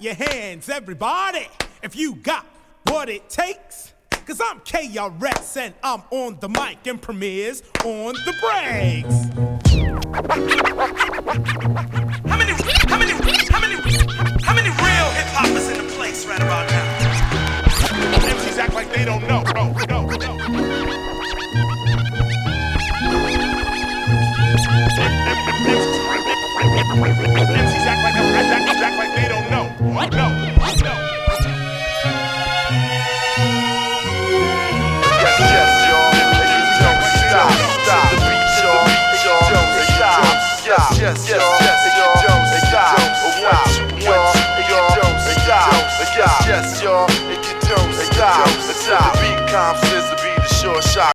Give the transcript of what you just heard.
your hands, everybody, if you got what it takes. Cause I'm KRS and I'm on the mic and Premier's on the breaks. How many, how many, how many, how many real hip hoppers in the place right about now? MCs act like they don't know. No, no, no. MCs act like, Yes, y'all. And you don't stop. The beat, stop, stop. The beat is sure shot.